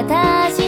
私